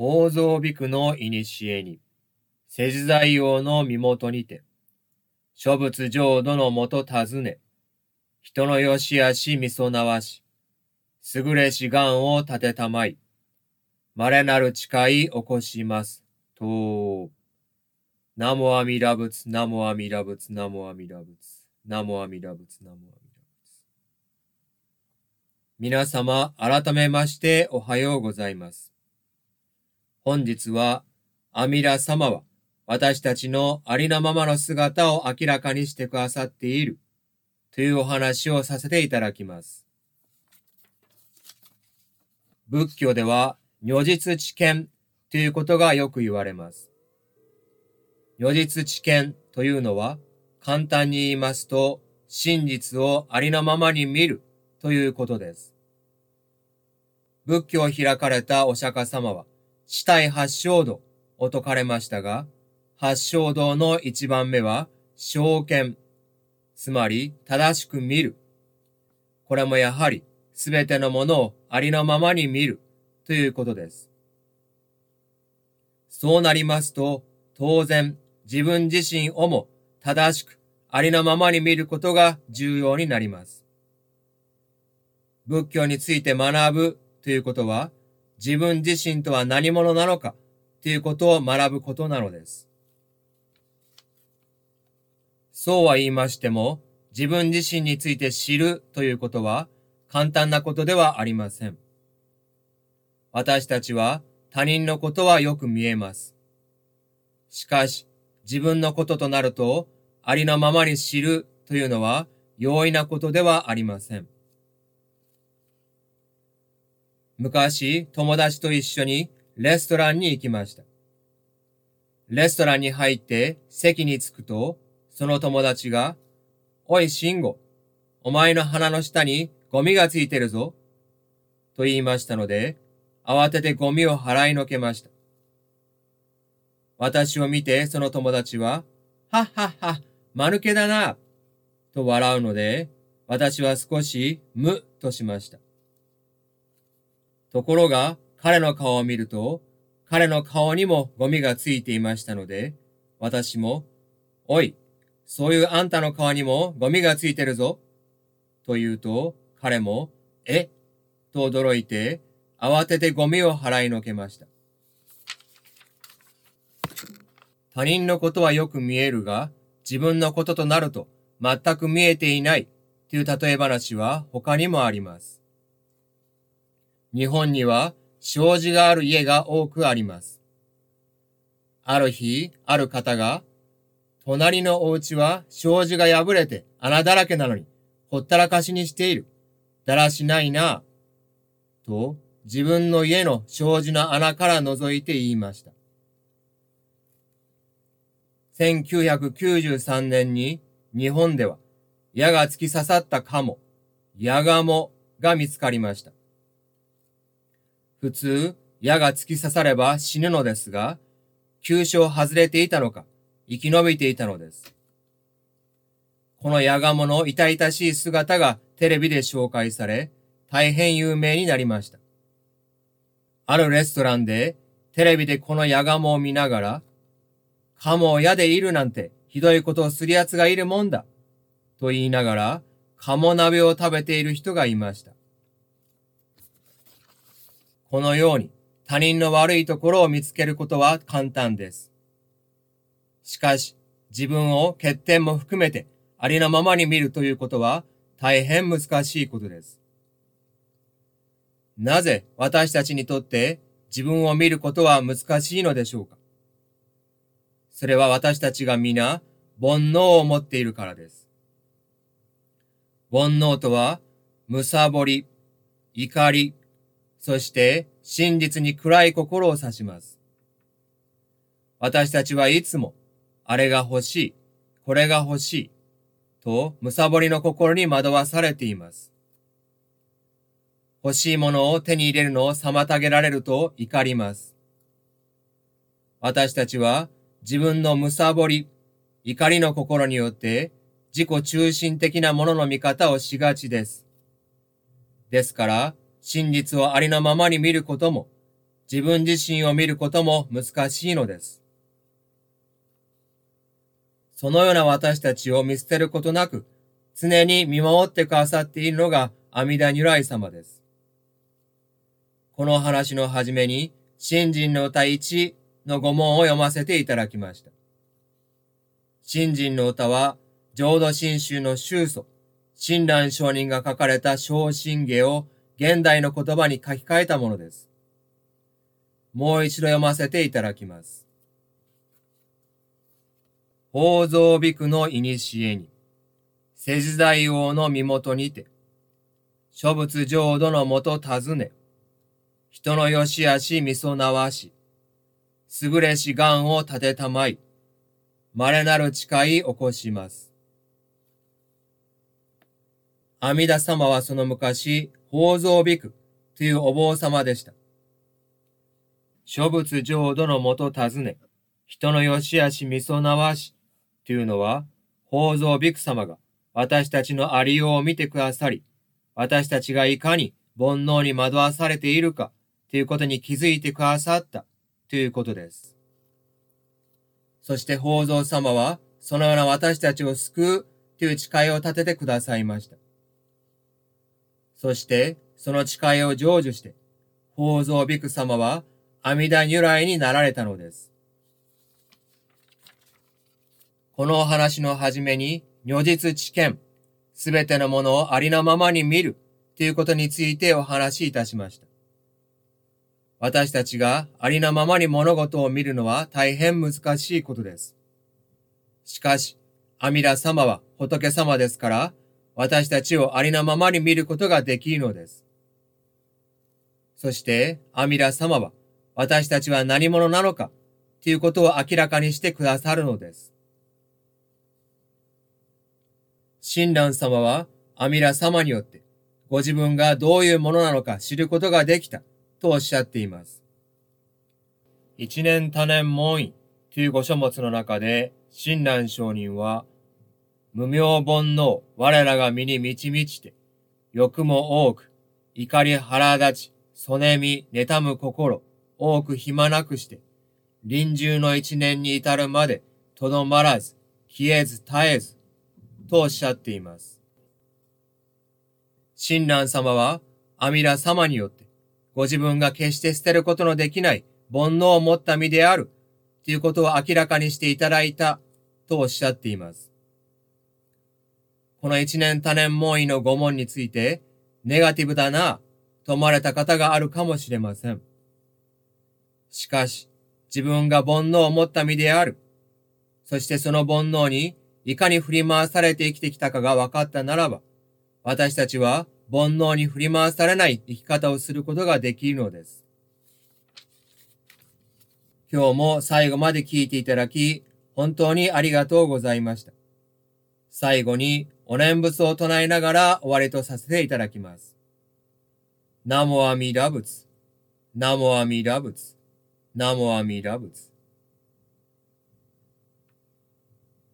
宝蔵ビクの古に、世辞財王の身元にて、諸仏浄土のもと尋ね、人のよしあしみそなわし、優れしがんを立てたまい、稀なる誓い起こします。と、ナモアミラ仏、ナモアミラ仏、ナモアミラ仏、ナモアミラ仏、ナモアミラ仏。皆様、改めましておはようございます。本日は、アミラ様は、私たちのありのままの姿を明らかにしてくださっている、というお話をさせていただきます。仏教では、如実知見ということがよく言われます。如実知見というのは、簡単に言いますと、真実をありのままに見るということです。仏教を開かれたお釈迦様は、死体八正道を説かれましたが、八正道の一番目は、証見、つまり正しく見る。これもやはり、すべてのものをありのままに見るということです。そうなりますと、当然、自分自身をも正しくありのままに見ることが重要になります。仏教について学ぶということは、自分自身とは何者なのかということを学ぶことなのです。そうは言いましても、自分自身について知るということは簡単なことではありません。私たちは他人のことはよく見えます。しかし、自分のこととなると、ありのままに知るというのは容易なことではありません。昔、友達と一緒にレストランに行きました。レストランに入って席に着くと、その友達が、おい、慎吾、お前の鼻の下にゴミがついてるぞ、と言いましたので、慌ててゴミを払いのけました。私を見てその友達は、はっはっは、間抜けだな、と笑うので、私は少し無としました。ところが、彼の顔を見ると、彼の顔にもゴミがついていましたので、私も、おい、そういうあんたの顔にもゴミがついてるぞ。と言うと、彼も、え？と驚いて、慌ててゴミを払いのけました。他人のことはよく見えるが、自分のこととなると全く見えていないという例え話は他にもあります。日本には障子がある家が多くあります。ある日、ある方が、隣のお家は障子が破れて穴だらけなのに、ほったらかしにしている。だらしないな。と、自分の家の障子の穴から覗いて言いました。1993年に日本では矢が突き刺さったカモ、ヤガモが見つかりました。普通、矢が突き刺されば死ぬのですが、急所を外れていたのか、生き延びていたのです。この矢ガモの痛々しい姿がテレビで紹介され、大変有名になりました。あるレストランで、テレビでこの矢ガモを見ながら、カモを矢でいるなんてひどいことをする奴がいるもんだ、と言いながら、カモ鍋を食べている人がいました。このように他人の悪いところを見つけることは簡単です。しかし、自分を欠点も含めてありのままに見るということは大変難しいことです。なぜ私たちにとって自分を見ることは難しいのでしょうか？それは私たちが皆煩悩を持っているからです。煩悩とは、むさぼり、怒り、そして真実に暗い心を指します。私たちはいつも、あれが欲しい、これが欲しい、と、むさぼりの心に惑わされています。欲しいものを手に入れるのを妨げられると怒ります。私たちは自分のむさぼり、怒りの心によって自己中心的なものの見方をしがちです。ですから、真実をありのままに見ることも、自分自身を見ることも難しいのです。そのような私たちを見捨てることなく、常に見守ってくださっているのが阿弥陀如来様です。この話の始めに、新人の歌1の語問を読ませていただきました。新人の歌は、浄土真宗の宗祖、親鸞上人が書かれた小信芸を現代の言葉に書き換えたものです。もう一度読ませていただきます。宝蔵美句の古に、世時大王の身元にて、諸仏浄土のもと尋ね、人のよしあしみそなわし、優れし願を立てたまい、稀なる誓い起こします。阿弥陀様はその昔、宝蔵美句というお坊様でした。諸仏浄土のもと尋ね、人のよしあしみそなわし、というのは、宝蔵ビク様が私たちのありようを見てくださり、私たちがいかに煩悩に惑わされているか、ということに気づいてくださったということです。そして宝蔵様は、そのような私たちを救うという誓いを立ててくださいました。そして、その誓いを成就して、宝蔵ビク様は阿弥陀如来になられたのです。このお話の始めに、如実知見、すべてのものをありのままに見るということについてお話しいたしました。私たちがありのままに物事を見るのは大変難しいことです。しかし、阿弥陀様は仏様ですから、私たちをありのままに見ることができるのです。そして、阿弥陀様は私たちは何者なのかということを明らかにしてくださるのです。親鸞様は阿弥陀様によってご自分がどういうものなのか知ることができたとおっしゃっています。一年多年門医というご書物の中で親鸞上人は無名煩悩我らが身に満ち満ちて欲も多く怒り腹立ち、そねみ、妬む心、多く暇なくして、臨終の一年に至るまで、とどまらず、消えず絶えず、とおっしゃっています。親鸞様は、阿弥陀様によって、ご自分が決して捨てることのできない煩悩を持った身である、ということを明らかにしていただいた、とおっしゃっています。この一年多年門医の御門について、ネガティブだな、と思われた方があるかもしれません。しかし、自分が煩悩を持った身である。そしてその煩悩にいかに振り回されて生きてきたかが分かったならば、私たちは煩悩に振り回されない生き方をすることができるのです。今日も最後まで聞いていただき、本当にありがとうございました。最後にお念仏を唱えながら終わりとさせていただきます。ナモアミラ仏。ナモアミラ仏。ナモアミラ仏。